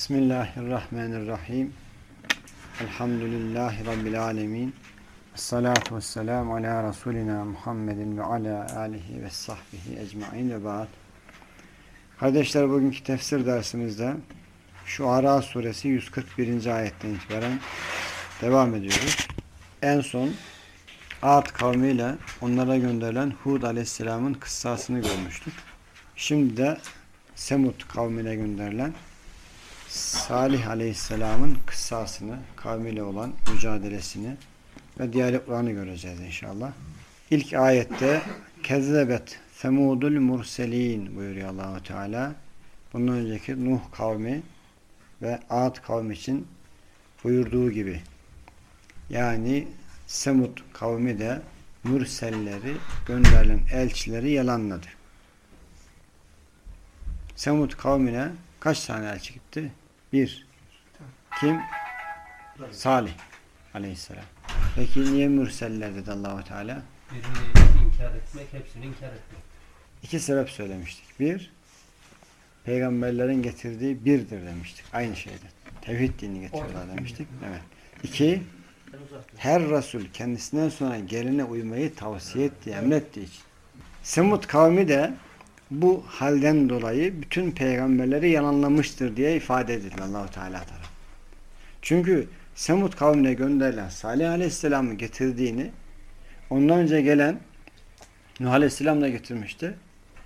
Bismillahirrahmanirrahim. Elhamdülillahi Rabbil alemin. Salatu vesselamu ala Resulina Muhammedin ve ala alihi ve sahbihi ecmain ve ba'd. Kardeşler bugünkü tefsir dersimizde şu Ara suresi 141. ayetten itibaren devam ediyoruz. En son Ad kavmiyle onlara gönderilen Hud aleyhisselamın kıssasını görmüştük. Şimdi de Semud kavmine gönderilen Salih Aleyhisselam'ın kıssasını, kavmiyle olan mücadelesini ve diyaloglarını göreceğiz inşallah. İlk ayette kezzebet semudul murselin buyuruyor Allahu Teala. Bundan önceki Nuh kavmi ve Ad kavmi için buyurduğu gibi. Yani Semud kavmi de mürselleri, gönderilen elçileri yalanladı. Semud kavmine kaç tane elçi gitti? Bir. Kim? Salih aleyhisselam. Peki niye mürseller dedi Allahu Teala? Birini inkar etmek, hepsini inkar etmek. İki sebep söylemiştik. Bir, peygamberlerin getirdiği birdir demiştik. Aynı şeyde. Tevhid dini getiriyorlar demiştik. Evet. İki, her Resul kendisinden sonra geline uymayı tavsiye ettiği, emrettiği için. Semud kavmi de bu halden dolayı bütün peygamberleri yalanlamıştır diye ifade edildi Allahu Teala tarafından. Çünkü Semud kavmine gönderilen Salih Aleyhisselam'ı getirdiğini ondan önce gelen Nuh Aleyhisselam da getirmişti.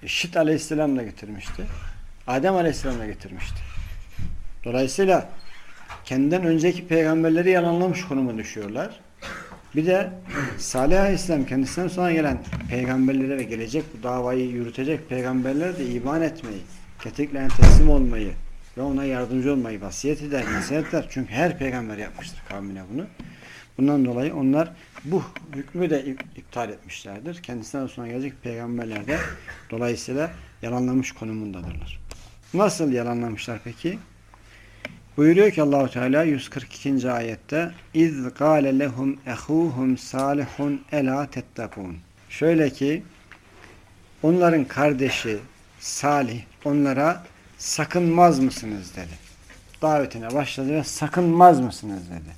Şit Aleyhisselam da getirmişti. Adem Aleyhisselam da getirmişti. Dolayısıyla kendinden önceki peygamberleri yalanlamış konuma düşüyorlar. Bir de Salih Aleyhisselam kendisinden sonra gelen peygamberlere ve gelecek bu davayı yürütecek peygamberlere de iman etmeyi, ketikleyen teslim olmayı ve ona yardımcı olmayı vasiyet eder, nasihat. Çünkü her peygamber yapmıştır kavmine bunu. Bundan dolayı onlar bu hükmü de iptal etmişlerdir. Kendisinden sonra gelecek peygamberler de dolayısıyla yalanlamış konumundadırlar. Nasıl yalanlamışlar peki? Buyuruyor ki Allahu Teala 142. ayette İz gâle lehum ehuhum salihun ela tettekûn. Şöyle ki onların kardeşi Salih onlara sakınmaz mısınız dedi. Davetine başladı ve sakınmaz mısınız dedi.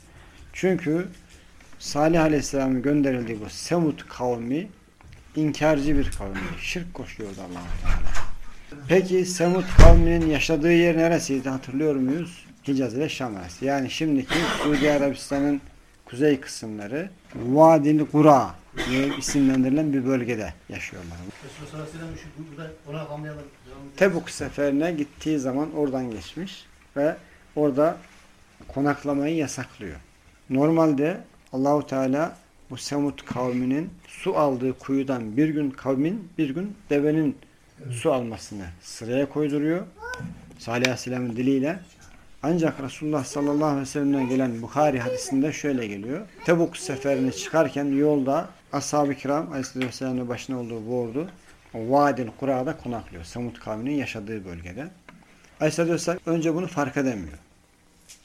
Çünkü Salih Aleyhisselam'ın gönderildiği bu Semud kavmi inkarcı bir kavmi. Şirk koşuyordu allah Teala. Peki Semud kavminin yaşadığı yer neresiydi hatırlıyor muyuz? Hicaz ile Şam arası. Yani şimdiki Suudi Arabistan'ın kuzey kısımları Vadil Kura diye isimlendirilen bir bölgede yaşıyorlar. Tebuk seferine gittiği zaman oradan geçmiş ve orada konaklamayı yasaklıyor. Normalde Allahu Teala bu Semud kavminin su aldığı kuyudan bir gün kavmin bir gün devenin su almasını sıraya koyduruyor. Salih Aleyhisselam'ın diliyle ancak Resulullah sallallahu aleyhi ve sellem'den gelen Bukhari hadisinde şöyle geliyor. Tebuk seferine çıkarken yolda ashab-ı kiram aleyhisselamın başına olduğu bu ordu Vadil Kura'da konaklıyor. Samut kavminin yaşadığı bölgede. Aleyhisselam önce bunu fark edemiyor.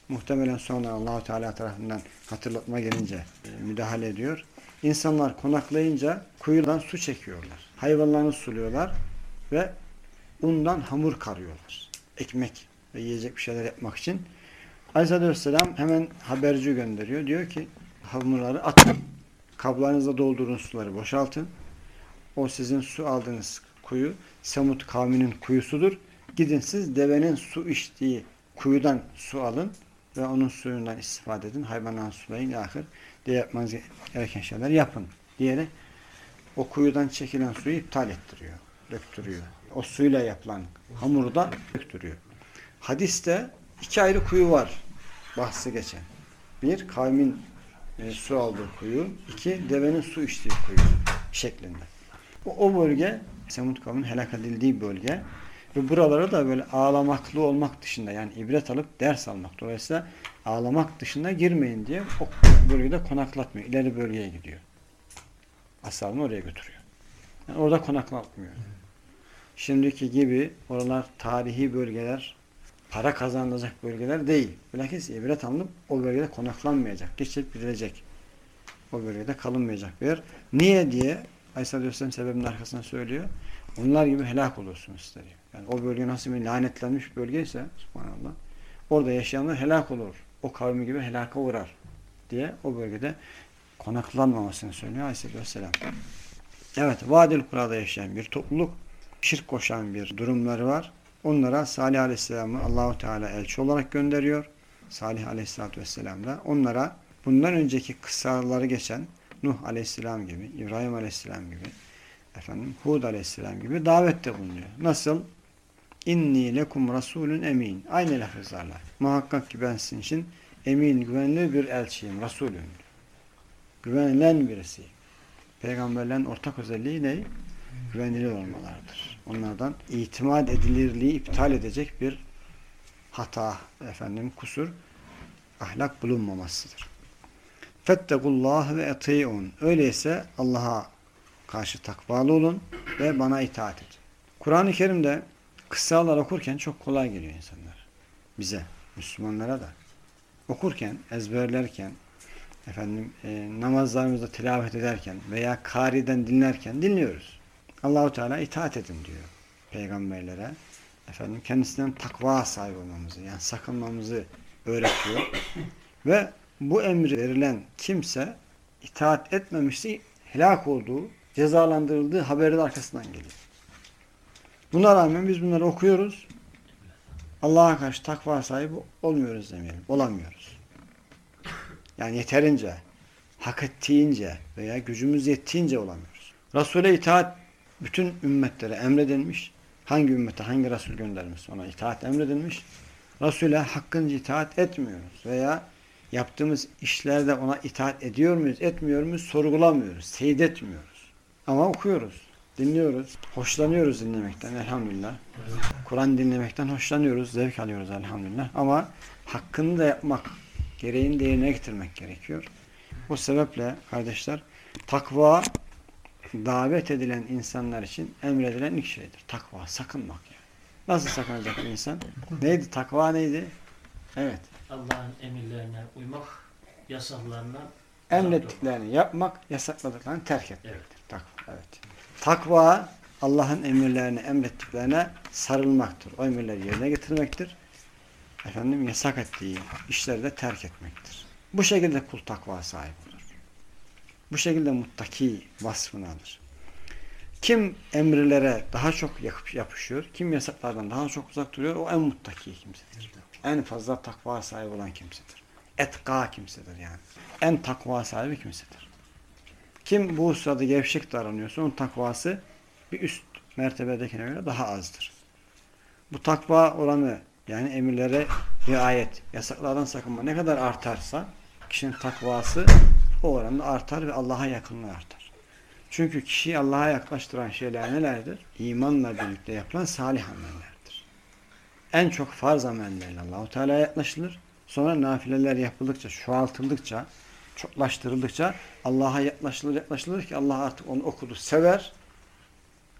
Muhtemelen sonra Allahu Teala tarafından hatırlatma gelince e, müdahale ediyor. İnsanlar konaklayınca kuyudan su çekiyorlar. Hayvanlarını suluyorlar ve undan hamur karıyorlar. Ekmek ve yiyecek bir şeyler yapmak için. Aleyhisselam hemen haberci gönderiyor. Diyor ki hamurları atın. Kablarınıza doldurun suları boşaltın. O sizin su aldığınız kuyu Semut kavminin kuyusudur. Gidin siz devenin su içtiği kuyudan su alın ve onun suyundan istifade edin. Hayvandan sulayın. Ahir diye yapmanız gereken şeyler yapın diyerek o kuyudan çekilen suyu iptal ettiriyor. Döktürüyor. O suyla yapılan hamuru da döktürüyor. Hadiste iki ayrı kuyu var. Bahsi geçen. Bir, kavmin e, su aldığı kuyu. iki devenin su içtiği kuyu şeklinde. O, o bölge Semud kavminin helak edildiği bölge ve buralara da böyle ağlamaklı olmak dışında yani ibret alıp ders almak. Dolayısıyla ağlamak dışında girmeyin diye o bölgede konaklatmıyor. İleri bölgeye gidiyor. Ashabını oraya götürüyor. Yani orada konaklatmıyor. Şimdiki gibi oralar tarihi bölgeler, para kazanılacak bölgeler değil. Bilakis ibret alınıp o bölgede konaklanmayacak. Geçip gidilecek. O bölgede kalınmayacak bir yer. Niye diye Aleyhisselam sebebinin arkasına söylüyor. Onlar gibi helak olursunuz diyor. Yani o bölge nasıl bir lanetlenmiş bölgeyse subhanallah orada yaşayanlar helak olur. O kavmi gibi helaka uğrar diye o bölgede konaklanmamasını söylüyor Aleyhisselatü Vesselam. Evet, Vadil Kura'da yaşayan bir topluluk, şirk koşan bir durumları var. Onlara Salih Aleyhisselam'ı Allahu Teala elçi olarak gönderiyor. Salih Aleyhisselatü Vesselam da onlara bundan önceki kıssaları geçen Nuh Aleyhisselam gibi, İbrahim Aleyhisselam gibi, efendim Hud Aleyhisselam gibi davette bulunuyor. Nasıl? İnni lekum rasulun emin. Aynı lafızlarla. Muhakkak ki ben sizin için emin, güvenilir bir elçiyim, Resulüm. Güvenilen birisi. Peygamberlerin ortak özelliği ne? Güvenilir olmalarıdır. Onlardan itimat edilirliği iptal edecek bir hata, efendim kusur, ahlak bulunmamasıdır. Fettekullah ve eti'un. Öyleyse Allah'a karşı takvalı olun ve bana itaat edin. Kur'an-ı Kerim'de kıssalar okurken çok kolay geliyor insanlar. Bize, Müslümanlara da. Okurken, ezberlerken, efendim e, namazlarımızda tilavet ederken veya kariden dinlerken dinliyoruz. Allahu Teala itaat edin diyor peygamberlere. Efendim kendisinden takva sahibi olmamızı yani sakınmamızı öğretiyor. Ve bu emri verilen kimse itaat etmemişse helak olduğu, cezalandırıldığı haberi de arkasından geliyor. Buna rağmen biz bunları okuyoruz. Allah'a karşı takva sahibi olmuyoruz demeyelim. Olamıyoruz. Yani yeterince, hak ettiğince veya gücümüz yettiğince olamıyoruz. Resul'e itaat bütün ümmetlere emredilmiş. Hangi ümmete hangi Resul göndermiş ona itaat emredilmiş. Resul'e hakkınca itaat etmiyoruz veya yaptığımız işlerde ona itaat ediyor muyuz, etmiyor muyuz sorgulamıyoruz, teyit etmiyoruz. Ama okuyoruz, dinliyoruz, hoşlanıyoruz dinlemekten elhamdülillah. Kur'an dinlemekten hoşlanıyoruz, zevk alıyoruz elhamdülillah. Ama hakkını da yapmak, gereğini de yerine getirmek gerekiyor. O sebeple kardeşler takva davet edilen insanlar için emredilen ilk şeydir. Takva, sakınmak yani. Nasıl sakınacak insan? Neydi? Takva neydi? Evet. Allah'ın emirlerine uymak, yasaklarına Emrettiklerini yapmak, yasakladıklarını terk etmektir. Evet. Takva, evet. Takva, Allah'ın emirlerine, emrettiklerine sarılmaktır. O emirleri yerine getirmektir. Efendim yasak ettiği işleri de terk etmektir. Bu şekilde kul takva sahibi. Bu şekilde muttaki vasfını alır. Kim emirlere daha çok yapışıyor, kim yasaklardan daha çok uzak duruyor, o en muttaki kimsedir. En fazla takva sahibi olan kimsedir. Etka kimsedir yani. En takva sahibi kimsedir. Kim bu sırada gevşek davranıyorsa onun takvası bir üst mertebedekine göre daha azdır. Bu takva oranı yani emirlere riayet, yasaklardan sakınma ne kadar artarsa kişinin takvası o oranda artar ve Allah'a yakınlığı artar. Çünkü kişiyi Allah'a yaklaştıran şeyler nelerdir? İmanla birlikte yapılan salih amellerdir. En çok farz amellerle Allahu Teala'ya yaklaşılır. Sonra nafileler yapıldıkça, çoğaltıldıkça, çoklaştırıldıkça Allah'a yaklaşılır, yaklaşılır ki Allah artık onu okudu, sever.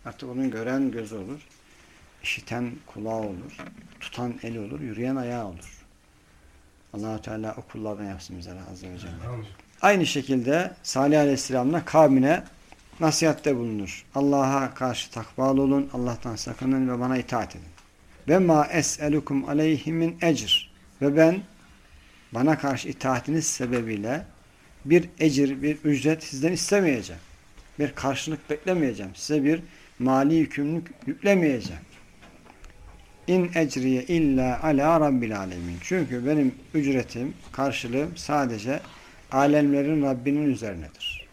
Artık onun gören gözü olur. işiten kulağı olur. Tutan eli olur. Yürüyen ayağı olur. allah Teala o kullardan yapsın bize Azze ve Celle. Aynı şekilde Salih Aleyhisselam'la kavmine nasihatte bulunur. Allah'a karşı takvalı olun, Allah'tan sakının ve bana itaat edin. Ve ma es'elukum aleyhi min ecr. Ve ben bana karşı itaatiniz sebebiyle bir ecir, bir ücret sizden istemeyeceğim. Bir karşılık beklemeyeceğim. Size bir mali yükümlülük yüklemeyeceğim. İn ecriye illa ala rabbil alemin. Çünkü benim ücretim, karşılığım sadece alemlerin Rabbinin üzerinedir.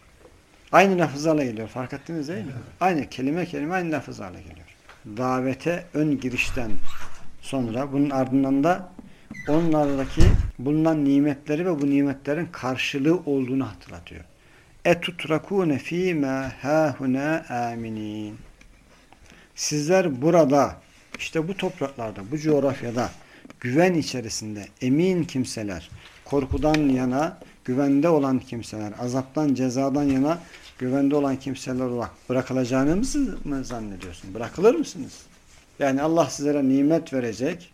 Aynı lafızlarla geliyor. Fark ettiniz değil mi? Aynı kelime kelime aynı lafızlarla geliyor. Davete ön girişten sonra bunun ardından da onlardaki bulunan nimetleri ve bu nimetlerin karşılığı olduğunu hatırlatıyor. Etutrakune fîmâ hâhunâ âminin. Sizler burada işte bu topraklarda, bu coğrafyada güven içerisinde emin kimseler, korkudan yana güvende olan kimseler, azaptan, cezadan yana güvende olan kimseler olarak bırakılacağınızı mı zannediyorsun? Bırakılır mısınız? Yani Allah sizlere nimet verecek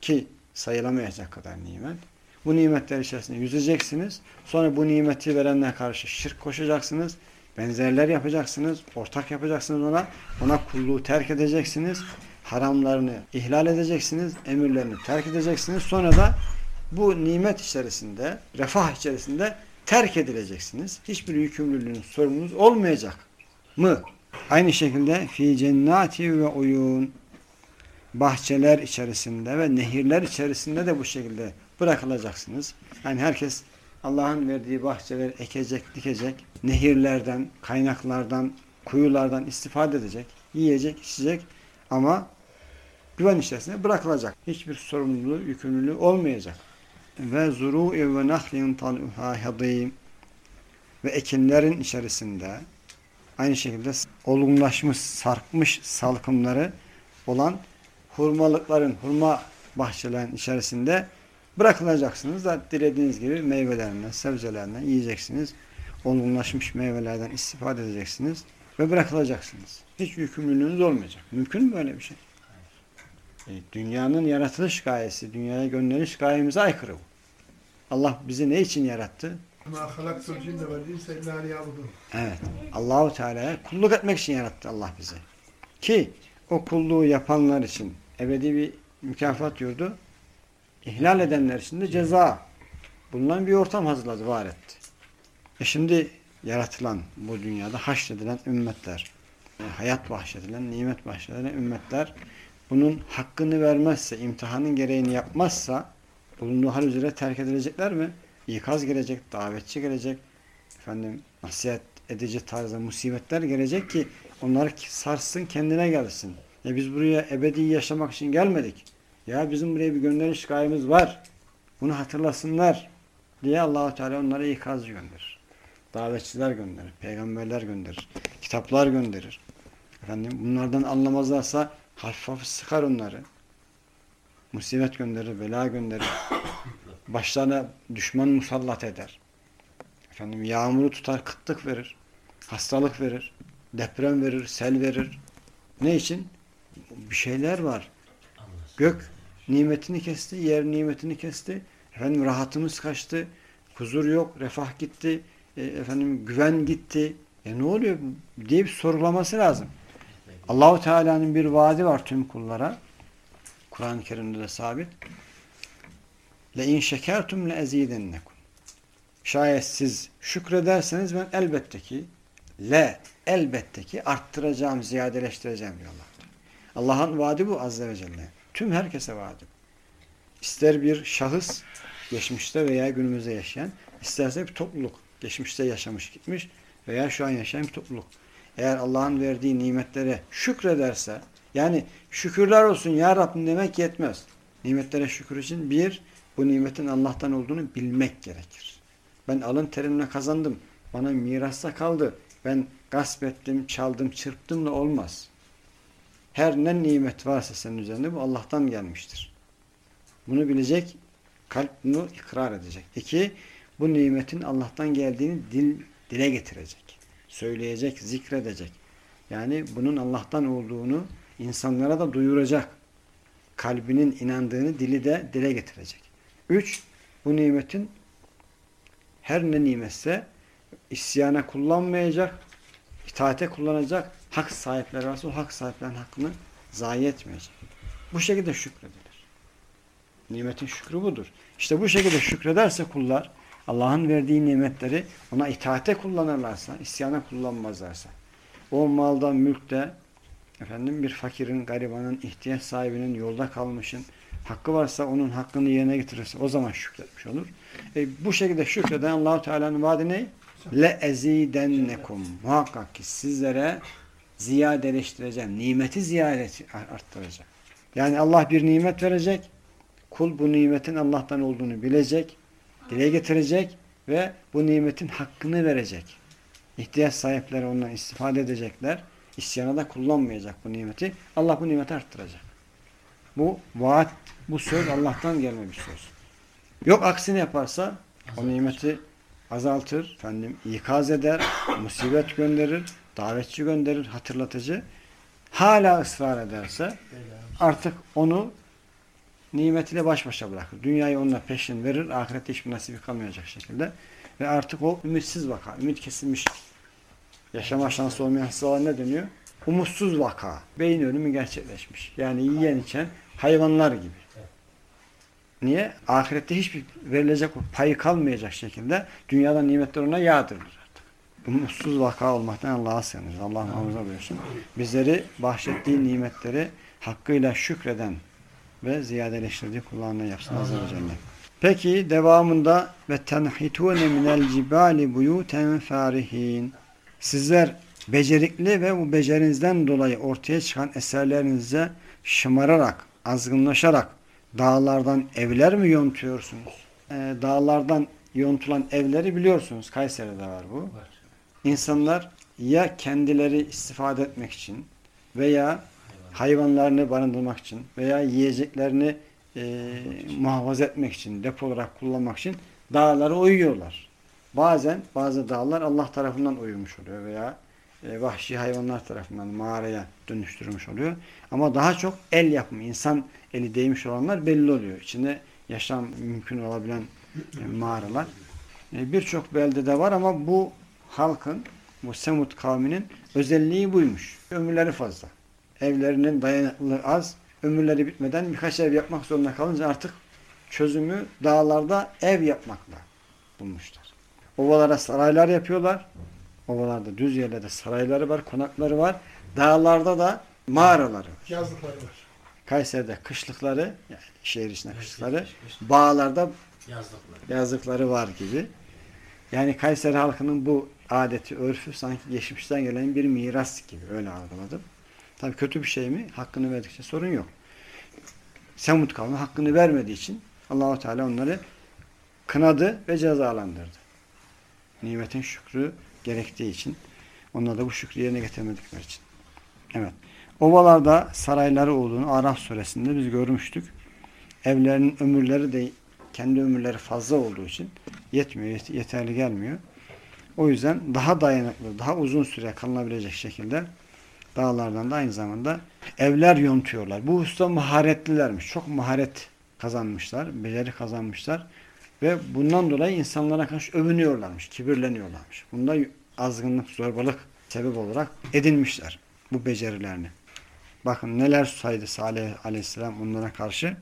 ki sayılamayacak kadar nimet. Bu nimetler içerisinde yüzeceksiniz. Sonra bu nimeti verenler karşı şirk koşacaksınız. Benzerler yapacaksınız. Ortak yapacaksınız ona. Ona kulluğu terk edeceksiniz. haramlarını ihlal edeceksiniz, emirlerini terk edeceksiniz. Sonra da bu nimet içerisinde, refah içerisinde terk edileceksiniz. Hiçbir yükümlülüğünüz, sorumluluğunuz olmayacak mı? Aynı şekilde fi cennati ve uyun bahçeler içerisinde ve nehirler içerisinde de bu şekilde bırakılacaksınız. Yani herkes Allah'ın verdiği bahçeleri ekecek, dikecek, nehirlerden, kaynaklardan, kuyulardan istifade edecek, yiyecek, içecek ama güven içerisinde bırakılacak. Hiçbir sorumluluğu, yükümlülüğü olmayacak. Ve zuru ve nahlin tal'uha hadim ve ekinlerin içerisinde aynı şekilde olgunlaşmış, sarkmış salkımları olan hurmalıkların, hurma bahçelerin içerisinde bırakılacaksınız da dilediğiniz gibi meyvelerinden, sebzelerinden yiyeceksiniz. Olgunlaşmış meyvelerden istifade edeceksiniz ve bırakılacaksınız. Hiç yükümlülüğünüz olmayacak. Mümkün mü böyle bir şey? E, dünyanın yaratılış gayesi, dünyaya gönderiş gayemize aykırı bu. Allah bizi ne için yarattı? Evet. Allahu Teala'ya kulluk etmek için yarattı Allah bizi. Ki o kulluğu yapanlar için ebedi bir mükafat yurdu, ihlal edenler için de ceza bulunan bir ortam hazırladı, var etti. E şimdi yaratılan bu dünyada haşredilen ümmetler, e, hayat bahşedilen, nimet bahşedilen ümmetler bunun hakkını vermezse, imtihanın gereğini yapmazsa bulunduğu hal üzere terk edilecekler mi? İkaz gelecek, davetçi gelecek, efendim nasihat edici tarzda musibetler gelecek ki onları sarsın, kendine gelsin. Ya biz buraya ebedi yaşamak için gelmedik. Ya bizim buraya bir gönderiş gayemiz var. Bunu hatırlasınlar diye Allahu Teala onlara ikazcı gönderir. Davetçiler gönderir, peygamberler gönderir, kitaplar gönderir. Efendim bunlardan anlamazlarsa hafif hafif sıkar onları. Musibet gönderir, bela gönderir. Başlarına düşman musallat eder. Efendim yağmuru tutar, kıtlık verir. Hastalık verir. Deprem verir, sel verir. Ne için? Bir şeyler var. Gök nimetini kesti, yer nimetini kesti. Efendim rahatımız kaçtı. Huzur yok, refah gitti. E, efendim güven gitti. E ne oluyor diye bir sorgulaması lazım. Allahu Teala'nın bir vaadi var tüm kullara. Kur'an-ı Kerim'de de sabit. Le in şekertum le ezidennekum. Şayet siz şükrederseniz ben elbette ki le elbette ki arttıracağım, ziyadeleştireceğim diyor Allah. Allah'ın vaadi bu azze ve celle. Tüm herkese vaadi. İster bir şahıs geçmişte veya günümüzde yaşayan, isterse bir topluluk geçmişte yaşamış gitmiş veya şu an yaşayan bir topluluk. Eğer Allah'ın verdiği nimetlere şükrederse, yani şükürler olsun ya Rabbim demek yetmez. Nimetlere şükür için bir, bu nimetin Allah'tan olduğunu bilmek gerekir. Ben alın terimle kazandım. Bana mirasta kaldı. Ben gasp ettim, çaldım, çırptım da olmaz. Her ne nimet varsa senin üzerinde bu Allah'tan gelmiştir. Bunu bilecek, kalp bunu ikrar edecek. İki, bu nimetin Allah'tan geldiğini dil, dile getirecek. Söyleyecek, zikredecek. Yani bunun Allah'tan olduğunu insanlara da duyuracak. Kalbinin inandığını dili de dile getirecek. Üç, bu nimetin her ne nimetse isyana kullanmayacak, itaate kullanacak, hak sahipleri varsa o hak sahiplerinin hakkını zayi etmeyecek. Bu şekilde şükredilir. Nimetin şükrü budur. İşte bu şekilde şükrederse kullar Allah'ın verdiği nimetleri ona itaate kullanırlarsa, isyana kullanmazlarsa o malda, mülkte efendim bir fakirin, garibanın, ihtiyaç sahibinin, yolda kalmışın hakkı varsa onun hakkını yerine getirirse o zaman şükretmiş olur. E, bu şekilde şükreden Allahu Teala'nın vaadi ne? Le ezidennekum. Muhakkak ki sizlere ziyadeleştireceğim. Nimeti ziyade arttıracak. Yani Allah bir nimet verecek. Kul bu nimetin Allah'tan olduğunu bilecek. Dile getirecek ve bu nimetin hakkını verecek. İhtiyaç sahipleri ondan istifade edecekler. İsyana da kullanmayacak bu nimeti. Allah bu nimeti arttıracak. Bu vaat, bu söz Allah'tan gelme bir söz. Yok aksini yaparsa o nimeti azaltır, efendim ikaz eder, musibet gönderir, davetçi gönderir, hatırlatıcı. Hala ısrar ederse artık onu nimetiyle baş başa bırakır. Dünyayı onunla peşin verir, ahirette hiçbir nasibi kalmayacak şekilde. Ve artık o ümitsiz bakar, ümit kesilmiş. Yaşama şansı olmayan hastalar ne deniyor? umutsuz vaka. Beyin ölümü gerçekleşmiş. Yani yiyen içen hayvanlar gibi. Niye? Ahirette hiçbir verilecek payı kalmayacak şekilde dünyadan nimetler ona yağdırılır. Umutsuz vaka olmaktan Allah'a sığınırız. Allah muhafaza buyursun. Bizleri bahşettiği nimetleri hakkıyla şükreden ve ziyadeleştirdiği kullarına yapsın Azze ve Celle. Peki devamında ve tenhitune minel cibali buyuten farihin. Sizler becerikli ve bu becerinizden dolayı ortaya çıkan eserlerinize şımararak, azgınlaşarak dağlardan evler mi yontuyorsunuz? Ee, dağlardan yontulan evleri biliyorsunuz. Kayseri'de var bu. Var. İnsanlar ya kendileri istifade etmek için veya hayvanlarını barındırmak için veya yiyeceklerini e, muhafaza etmek için, depo olarak kullanmak için dağlara uyuyorlar. Bazen bazı dağlar Allah tarafından uyumuş oluyor veya e, vahşi hayvanlar tarafından mağaraya dönüştürülmüş oluyor. Ama daha çok el yapımı, insan eli değmiş olanlar belli oluyor. İçinde yaşam mümkün olabilen e, mağaralar. E, Birçok beldede var ama bu halkın, bu Semut kavminin özelliği buymuş. Ömürleri fazla. Evlerinin dayanıklılığı az. Ömürleri bitmeden birkaç ev yapmak zorunda kalınca artık çözümü dağlarda ev yapmakla bulmuşlar. Ovalara saraylar yapıyorlar. Ovalarda düz yerlerde sarayları var, konakları var. Dağlarda da mağaraları var. Yazlıkları var. Kayseri'de kışlıkları, yani şehir içinde kışlıkları, bağlarda Yazdıkları. yazlıkları var gibi. Yani Kayseri halkının bu adeti, örfü sanki geçmişten gelen bir miras gibi öyle algıladım. Tabii kötü bir şey mi? Hakkını verdikçe sorun yok. Semut kavmi hakkını vermediği için Allahu Teala onları kınadı ve cezalandırdı. Nimetin şükrü gerektiği için. Onlar da bu şükrü yerine getirmedikleri için. Evet. Ovalarda sarayları olduğunu Araf suresinde biz görmüştük. Evlerinin ömürleri de kendi ömürleri fazla olduğu için yetmiyor, yet- yeterli gelmiyor. O yüzden daha dayanıklı, daha uzun süre kalınabilecek şekilde dağlardan da aynı zamanda evler yontuyorlar. Bu usta maharetlilermiş. Çok maharet kazanmışlar, beceri kazanmışlar ve bundan dolayı insanlara karşı övünüyorlarmış, kibirleniyorlarmış. Bunda azgınlık, zorbalık sebep olarak edinmişler bu becerilerini. Bakın neler saydı Salih Aleyhisselam onlara karşı.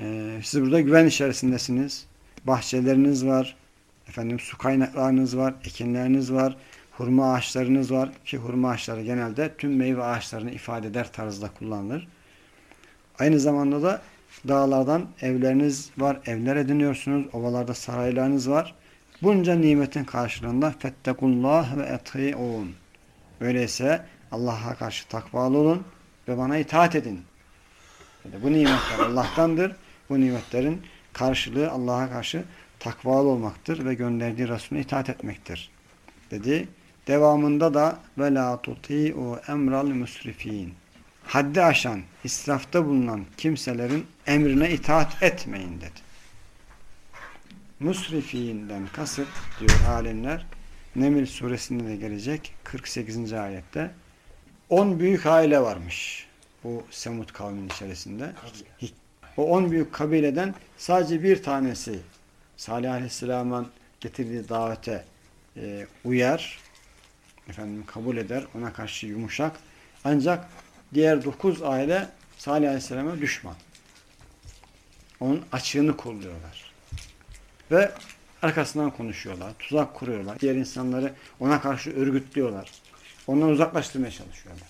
Ee, siz burada güven içerisindesiniz. Bahçeleriniz var. Efendim su kaynaklarınız var. Ekinleriniz var. Hurma ağaçlarınız var. Ki hurma ağaçları genelde tüm meyve ağaçlarını ifade eder tarzda kullanılır. Aynı zamanda da dağlardan evleriniz var. Evler ediniyorsunuz. Ovalarda saraylarınız var. Bunca nimetin karşılığında fettekullah ve eti'un. Öyleyse Allah'a karşı takvalı olun ve bana itaat edin. Yani bu nimetler Allah'tandır. Bu nimetlerin karşılığı Allah'a karşı takvalı olmaktır ve gönderdiği Resulüne itaat etmektir. Dedi. Devamında da ve la tuti'u emral musrifin. Haddi aşan, israfta bulunan kimselerin emrine itaat etmeyin dedi. Musrifinden kasıt diyor alimler Nemil suresinde de gelecek 48. ayette 10 büyük aile varmış bu Semud kavminin içerisinde. O 10 büyük kabileden sadece bir tanesi Salih Aleyhisselam'ın getirdiği davete e, uyar, efendim kabul eder, ona karşı yumuşak. Ancak diğer 9 aile Salih Aleyhisselam'a düşman. Onun açığını kolluyorlar. Ve arkasından konuşuyorlar, tuzak kuruyorlar. Diğer insanları ona karşı örgütlüyorlar. Ondan uzaklaştırmaya çalışıyorlar.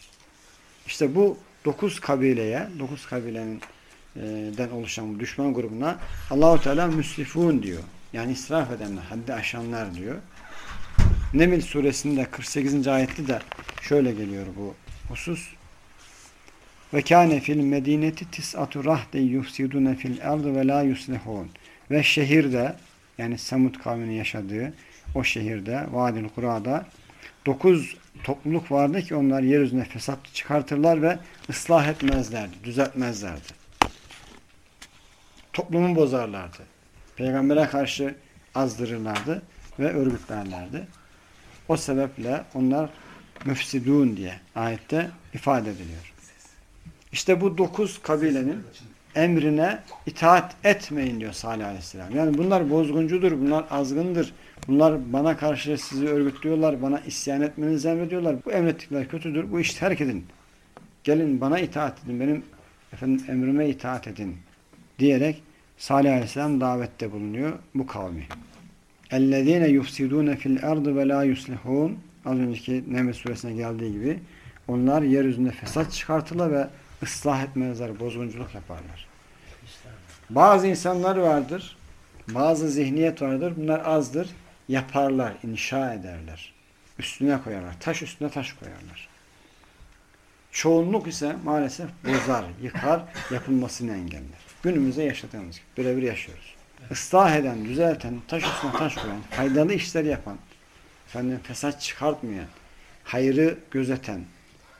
İşte bu dokuz kabileye, dokuz kabilenin e, den oluşan bu düşman grubuna Allahu Teala müslifun diyor. Yani israf edenler, haddi aşanlar diyor. Nemil suresinde 48. ayette de şöyle geliyor bu husus. Ve kâne fil medineti tis'atu rahde yufsidune fil ardı ve la yuslihun. Ve şehirde yani Samud kavminin yaşadığı o şehirde Vadil Kura'da dokuz topluluk vardı ki onlar yeryüzüne fesat çıkartırlar ve ıslah etmezlerdi, düzeltmezlerdi. Toplumu bozarlardı. Peygambere karşı azdırırlardı ve örgütlerlerdi. O sebeple onlar müfsidun diye ayette ifade ediliyor. İşte bu dokuz kabilenin emrine itaat etmeyin diyor Salih Aleyhisselam. Yani bunlar bozguncudur, bunlar azgındır. Bunlar bana karşı sizi örgütlüyorlar, bana isyan etmenizi emrediyorlar. Bu emrettikleri kötüdür, bu işi terk edin. Gelin bana itaat edin, benim efendim emrime itaat edin diyerek Salih Aleyhisselam davette bulunuyor bu kavmi. اَلَّذ۪ينَ يُفْسِدُونَ فِي الْاَرْضِ وَلَا يُصْلِحُونَ Az önceki Neml suresine geldiği gibi onlar yeryüzünde fesat çıkartırlar ve ıslah etmezler, bozgunculuk yaparlar. Bazı insanlar vardır, bazı zihniyet vardır, bunlar azdır, yaparlar, inşa ederler. Üstüne koyarlar, taş üstüne taş koyarlar. Çoğunluk ise maalesef bozar, yıkar, yapılmasını engeller. Günümüzde yaşadığımız gibi birebir yaşıyoruz. Islah eden, düzelten, taş üstüne taş koyan, faydalı işler yapan, efendim fesat çıkartmayan, hayrı gözeten,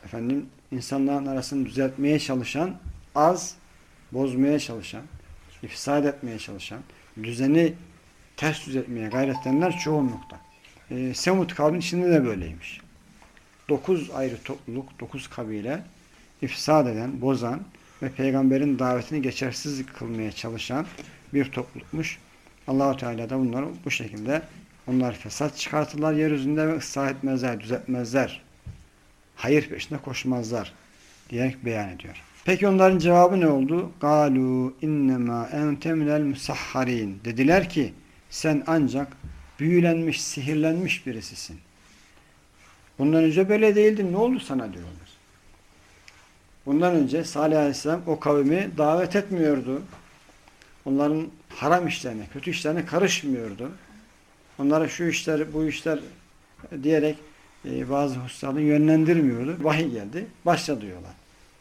efendim insanların arasını düzeltmeye çalışan, az bozmaya çalışan, ifsad etmeye çalışan, düzeni ters düzeltmeye gayret edenler çoğunlukta. Ee, Semut kavmin içinde de böyleymiş. Dokuz ayrı topluluk, dokuz kabile ifsad eden, bozan ve peygamberin davetini geçersiz kılmaya çalışan bir toplulukmuş. Allahu Teala da bunları bu şekilde onlar fesat çıkartırlar yeryüzünde ve ıslah etmezler, düzeltmezler. Hayır peşinde koşmazlar diyerek beyan ediyor. Peki onların cevabı ne oldu? Galu innema ente minel musahharin. Dediler ki sen ancak büyülenmiş, sihirlenmiş birisisin. Bundan önce böyle değildin. Ne oldu sana diyorlar. Bundan önce Salih Aleyhisselam o kavmi davet etmiyordu. Onların haram işlerine, kötü işlerine karışmıyordu. Onlara şu işler, bu işler diyerek e, bazı hususlarını yönlendirmiyordu. Vahiy geldi, başla diyorlar.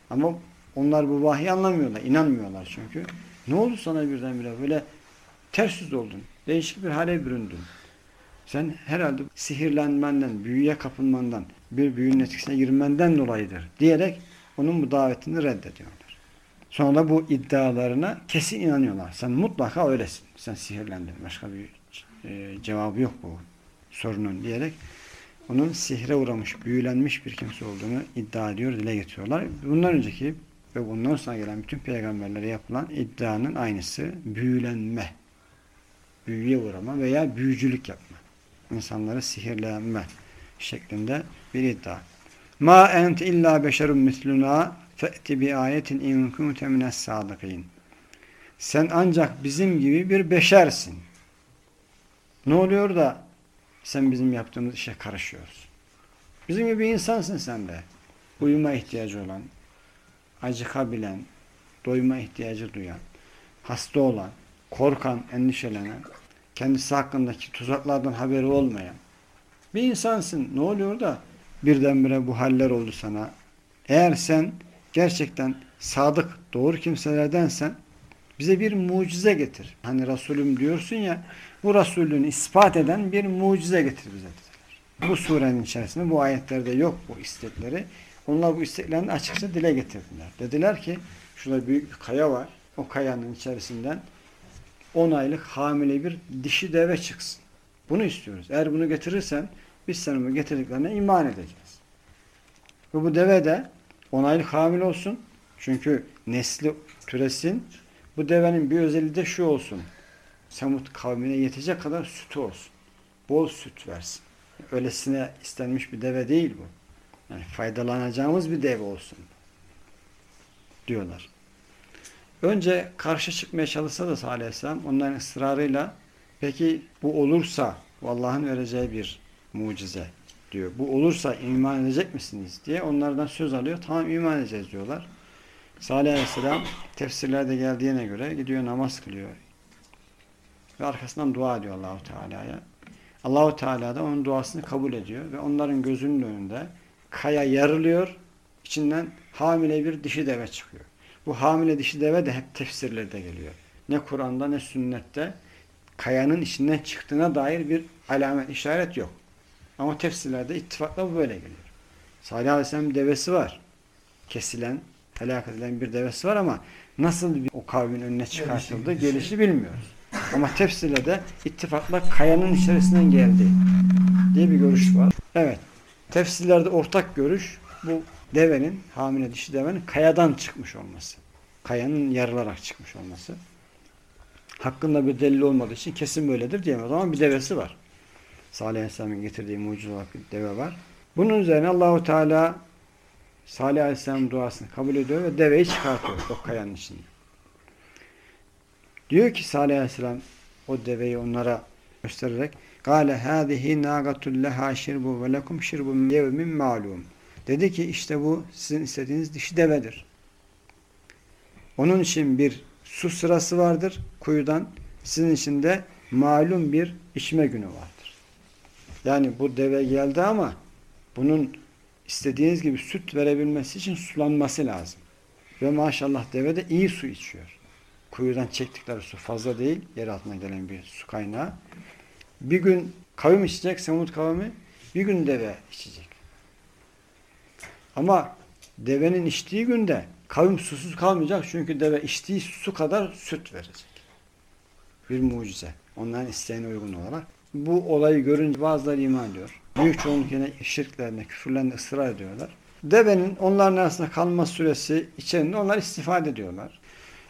Ama onlar bu vahiy anlamıyorlar, inanmıyorlar çünkü. Ne oldu sana birdenbire böyle ters yüz oldun, değişik bir hale büründün. Sen herhalde sihirlenmenden, büyüye kapılmandan, bir büyünün etkisine girmenden dolayıdır diyerek onun bu davetini reddediyorlar. Sonra da bu iddialarına kesin inanıyorlar. Sen mutlaka öylesin. Sen sihirlendin. Başka bir e, cevabı yok bu sorunun diyerek onun sihre uğramış, büyülenmiş bir kimse olduğunu iddia ediyor, dile getiriyorlar. Bundan önceki ve bundan sonra gelen bütün peygamberlere yapılan iddianın aynısı büyülenme, büyüye uğrama veya büyücülük yapma. İnsanları sihirlenme şeklinde bir iddia. Ma ent illa beşerun misluna fe'ti bi ayetin in kunte mines. Sen ancak bizim gibi bir beşersin. Ne oluyor da sen bizim yaptığımız işe karışıyorsun? Bizim gibi insansın sen de. Uyuma ihtiyacı olan, acıkabilen, doyma ihtiyacı duyan, hasta olan, korkan, endişelenen, kendisi hakkındaki tuzaklardan haberi olmayan bir insansın. Ne oluyor da birdenbire bu haller oldu sana? Eğer sen gerçekten sadık, doğru kimselerdensen bize bir mucize getir. Hani Resulüm diyorsun ya bu Resulünü ispat eden bir mucize getir bize dediler. Bu surenin içerisinde bu ayetlerde yok bu istekleri. Onlar bu isteklerini açıkça dile getirdiler. Dediler ki şurada büyük bir kaya var. O kayanın içerisinden 10 aylık hamile bir dişi deve çıksın. Bunu istiyoruz. Eğer bunu getirirsen biz senin bu getirdiklerine iman edeceğiz. Ve bu deve de 10 aylık hamile olsun. Çünkü nesli türesin. Bu devenin bir özelliği de şu olsun. Semut kavmine yetecek kadar sütü olsun. Bol süt versin. Öylesine istenmiş bir deve değil bu. Yani faydalanacağımız bir deve olsun. Diyorlar. Önce karşı çıkmaya çalışsa da Salih Aleyhisselam onların ısrarıyla peki bu olursa Allah'ın vereceği bir mucize diyor. Bu olursa iman edecek misiniz diye onlardan söz alıyor. Tamam iman edeceğiz diyorlar. Salih Aleyhisselam tefsirlerde geldiğine göre gidiyor namaz kılıyor. Ve arkasından dua ediyor Allahu Teala'ya. Allahu Teala da onun duasını kabul ediyor ve onların gözünün önünde kaya yarılıyor. İçinden hamile bir dişi deve çıkıyor. Bu hamile dişi deve de hep tefsirlerde geliyor. Ne Kur'an'da ne sünnette kayanın içinden çıktığına dair bir alamet, işaret yok. Ama tefsirlerde ittifakla bu böyle geliyor. Salih Aleyhisselam devesi var. Kesilen, helak edilen bir devesi var ama nasıl bir o kavmin önüne çıkartıldı gelişi bilmiyoruz. Ama tefsirle ittifakla kayanın içerisinden geldi diye bir görüş var. Evet. Tefsirlerde ortak görüş bu devenin, hamile dişi devenin kayadan çıkmış olması. kayanın yarılarak çıkmış olması. Hakkında bir delil olmadığı için kesin böyledir diyemez ama bir devesi var. Salih Aleyhisselam'ın getirdiği mucize olarak deve var. Bunun üzerine Allahu Teala Salih Aleyhisselam'ın duasını kabul ediyor ve deveyi çıkartıyor o kayanın içinde. Diyor ki Salih Aleyhisselam o deveyi onlara göstererek Kale hâzihi nâgatul lehâ şirbu ve lekum şirbu min yevmin ma'lum. Dedi ki işte bu sizin istediğiniz dişi devedir. Onun için bir su sırası vardır kuyudan. Sizin için de malum bir içme günü vardır. Yani bu deve geldi ama bunun istediğiniz gibi süt verebilmesi için sulanması lazım. Ve maşallah deve de iyi su içiyor. Kuyudan çektikleri su fazla değil. Yer altına gelen bir su kaynağı. Bir gün kavim içecek, Semud kavmi. Bir gün deve içecek. Ama devenin içtiği günde kavim susuz kalmayacak. Çünkü deve içtiği su kadar süt verecek. Bir mucize. Onların isteğine uygun olarak. Bu olayı görünce bazıları iman ediyor. Büyük çoğunluk yine şirklerine, küfürlerine ısrar ediyorlar. Devenin onların arasında kalma süresi içerisinde onlar istifade ediyorlar.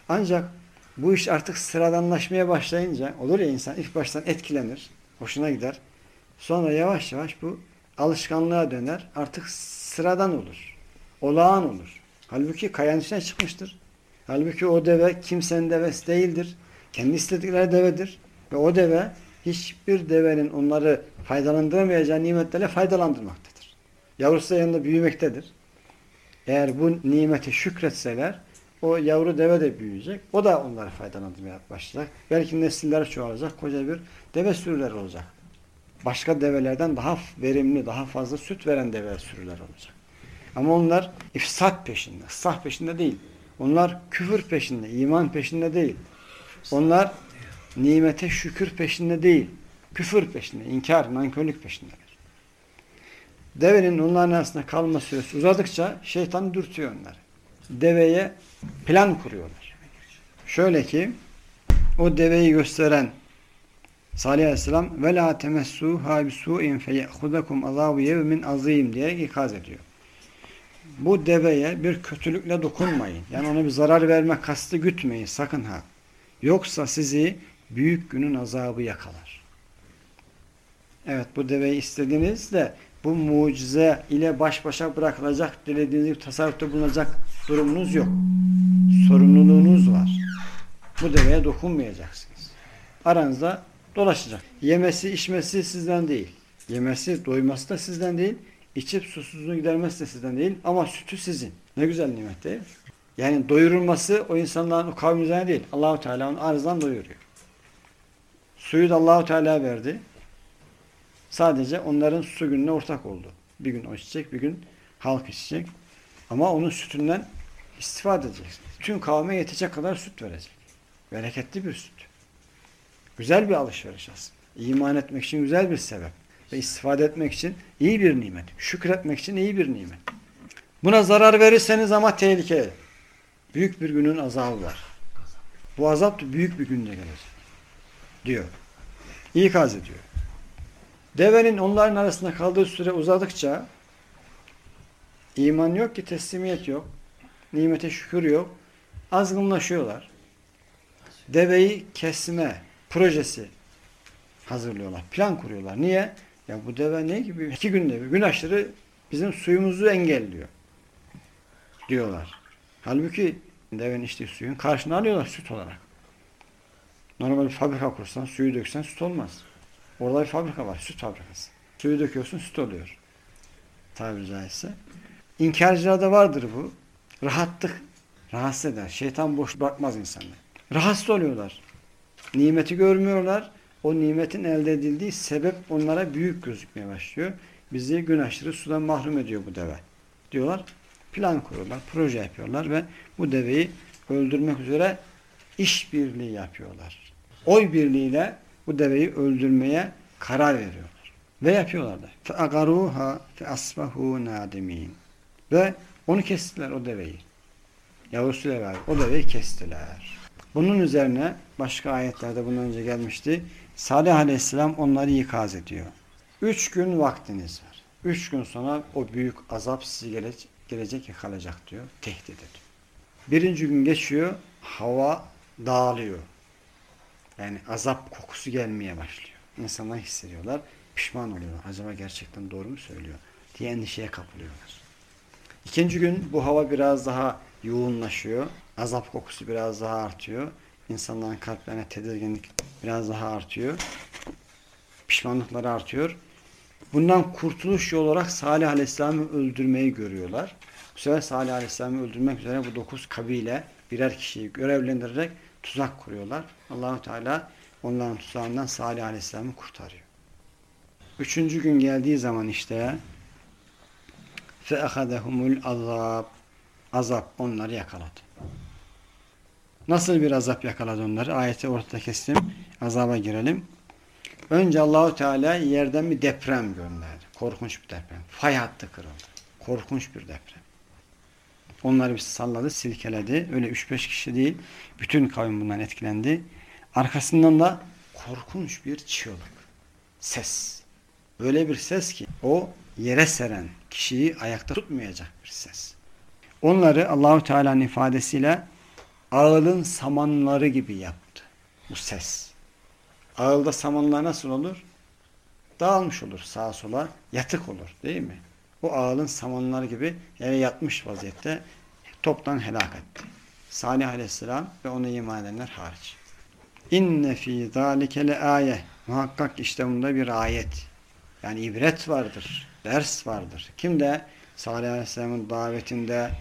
Ancak bu iş artık sıradanlaşmaya başlayınca olur ya insan ilk baştan etkilenir, hoşuna gider. Sonra yavaş yavaş bu alışkanlığa döner. Artık sıradan olur. Olağan olur. Halbuki kayanın içine çıkmıştır. Halbuki o deve kimsenin devesi değildir. Kendi istedikleri devedir. Ve o deve hiçbir devenin onları faydalandıramayacağı nimetlerle faydalandırmaktadır. Yavrusu da yanında büyümektedir. Eğer bu nimeti şükretseler o yavru deve de büyüyecek. O da onları faydalandırmaya başlayacak. Belki nesiller çoğalacak. Koca bir deve sürüleri olacak. Başka develerden daha verimli, daha fazla süt veren deve sürüleri olacak. Ama onlar ifsat peşinde, ıslah peşinde değil. Onlar küfür peşinde, iman peşinde değil. Onlar nimete şükür peşinde değil. Küfür peşinde, inkar, nankörlük peşindeler. Devenin onların arasında kalma süresi uzadıkça şeytan dürtüyor onları. Deveye plan kuruyorlar. Şöyle ki o deveyi gösteren Salih Aleyhisselam ve la temessuha bisu'in feye'hudakum azabu yevmin azim diyerek ikaz ediyor. Bu deveye bir kötülükle dokunmayın. Yani ona bir zarar verme kastı gütmeyin sakın ha. Yoksa sizi büyük günün azabı yakalar. Evet bu deveyi istediniz de bu mucize ile baş başa bırakılacak, dilediğiniz gibi tasarrufta bulunacak durumunuz yok. Sorumluluğunuz var. Bu deveye dokunmayacaksınız. Aranızda dolaşacak. Yemesi, içmesi sizden değil. Yemesi, doyması da sizden değil. İçip susuzluğunu gidermesi de sizden değil. Ama sütü sizin. Ne güzel nimet değil? Yani doyurulması o insanların o kavmin üzerine değil. Allahu Teala onu arzdan doyuruyor. Suyu da Allahu Teala verdi. Sadece onların su gününe ortak oldu. Bir gün o içecek, bir gün halk içecek. Ama onun sütünden istifade edeceksin. Tüm kavme yetecek kadar süt verecek. Bereketli bir süt. Güzel bir alışveriş aslında. İman etmek için güzel bir sebep. Ve istifade etmek için iyi bir nimet. Şükretmek için iyi bir nimet. Buna zarar verirseniz ama tehlikeli. Büyük bir günün azabı var. Bu azap da büyük bir günde gelecek. Diyor. İkaz ediyor. Devenin onların arasında kaldığı süre uzadıkça iman yok ki teslimiyet yok. Nimete şükür yok. Azgınlaşıyorlar. Deveyi kesme projesi hazırlıyorlar. Plan kuruyorlar. Niye? Ya bu deve ne gibi? İki günde bir gün aşırı bizim suyumuzu engelliyor. Diyorlar. Halbuki devenin içtiği suyun karşına alıyorlar süt olarak. Normal bir fabrika kursan, suyu döksen süt olmaz. Orada bir fabrika var, süt fabrikası. Suyu döküyorsun, süt oluyor. Tabiri caizse. İnkarcılarda vardır bu. Rahatlık rahatsız eder. Şeytan boş bırakmaz insanları. Rahatsız oluyorlar. Nimeti görmüyorlar. O nimetin elde edildiği sebep onlara büyük gözükmeye başlıyor. Bizi gün aşırı sudan mahrum ediyor bu deve. Diyorlar. Plan kuruyorlar, proje yapıyorlar ve bu deveyi öldürmek üzere işbirliği yapıyorlar Oy birliğiyle bu deveyi öldürmeye karar veriyorlar. Ve yapıyorlar da. فَاَقَرُوهَا فَاَصْبَهُ نَادِم۪ينَ Ve onu kestiler o deveyi. Yavrusuyla beraber o deveyi kestiler. Bunun üzerine başka ayetlerde bundan önce gelmişti. Salih Aleyhisselam onları ikaz ediyor. Üç gün vaktiniz var. Üç gün sonra o büyük azap sizi gelecek, gelecek yakalayacak diyor. Tehdit ediyor. Birinci gün geçiyor, hava dağılıyor. Yani azap kokusu gelmeye başlıyor. İnsanlar hissediyorlar, pişman oluyorlar. Acaba gerçekten doğru mu söylüyor diye endişeye kapılıyorlar. İkinci gün bu hava biraz daha yoğunlaşıyor. Azap kokusu biraz daha artıyor. İnsanların kalplerine tedirginlik biraz daha artıyor. Pişmanlıkları artıyor. Bundan kurtuluş yolu olarak Salih Aleyhisselam'ı öldürmeyi görüyorlar. Bu sefer Salih Aleyhisselam'ı öldürmek üzere bu dokuz kabile birer kişiyi görevlendirerek tuzak kuruyorlar. Allahu Teala onların tuzağından Salih Aleyhisselam'ı kurtarıyor. Üçüncü gün geldiği zaman işte فَاَخَذَهُمُ azab Azap onları yakaladı. Nasıl bir azap yakaladı onları? Ayeti ortada kestim. Azaba girelim. Önce Allahu Teala yerden bir deprem gönderdi. Korkunç bir deprem. Fay hattı kırıldı. Korkunç bir deprem. Onları bir salladı, silkeledi. Öyle 3-5 kişi değil. Bütün kavim bundan etkilendi. Arkasından da korkunç bir çığlık. Ses. Öyle bir ses ki o yere seren kişiyi ayakta tutmayacak bir ses. Onları Allahu Teala'nın ifadesiyle ağılın samanları gibi yaptı. Bu ses. Ağılda samanlar nasıl olur? Dağılmış olur sağa sola, yatık olur değil mi? O ağılın samanları gibi yere yatmış vaziyette toptan helak etti. Salih Aleyhisselam ve ona iman edenler hariç. İnne fî zâlike le ayet. Muhakkak işte bunda bir ayet. Yani ibret vardır, ders vardır. Kim de Salih Aleyhisselam'ın davetinde,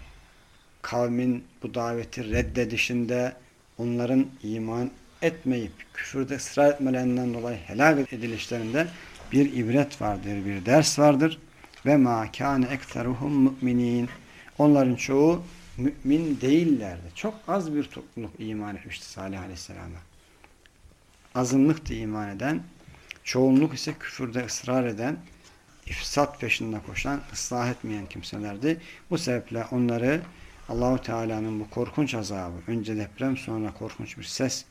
kavmin bu daveti reddedişinde, onların iman etmeyip küfürde ısrar etmelerinden dolayı helak edilişlerinde bir ibret vardır, bir ders vardır. Ve ma kâne ekteruhum mu'minin. Onların çoğu mümin değillerdi. Çok az bir topluluk iman etmişti Salih Aleyhisselam'a. Azınlıktı iman eden, çoğunluk ise küfürde ısrar eden, ifsat peşinde koşan, ıslah etmeyen kimselerdi. Bu sebeple onları Allahu Teala'nın bu korkunç azabı, önce deprem sonra korkunç bir ses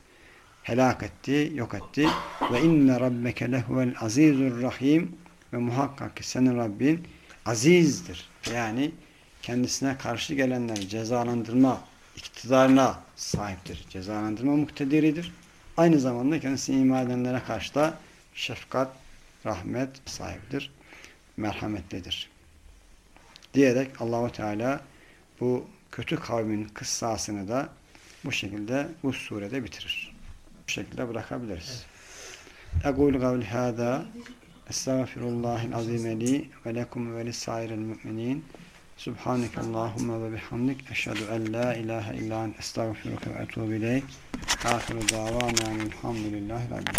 helak etti, yok etti. Ve inne rabbeke lehuvel azizur rahim ve muhakkak ki senin Rabbin azizdir. Yani kendisine karşı gelenleri cezalandırma iktidarına sahiptir. Cezalandırma muktediridir. Aynı zamanda kendisine iman edenlere karşı da şefkat, rahmet sahibidir. Merhametlidir. Diyerek Allahu Teala bu kötü kavmin kıssasını da bu şekilde bu surede bitirir. Bu şekilde bırakabiliriz. Ekul kavli hâdâ Estağfirullahil azim li ve lekum ve lisairil mu'minin. Subhaneke Allahümme ve bihamdik. Eşhedü en la ilahe illa en estağfiruke ve etubu ileyk. Ahiru davana elhamdülillahi rabbil.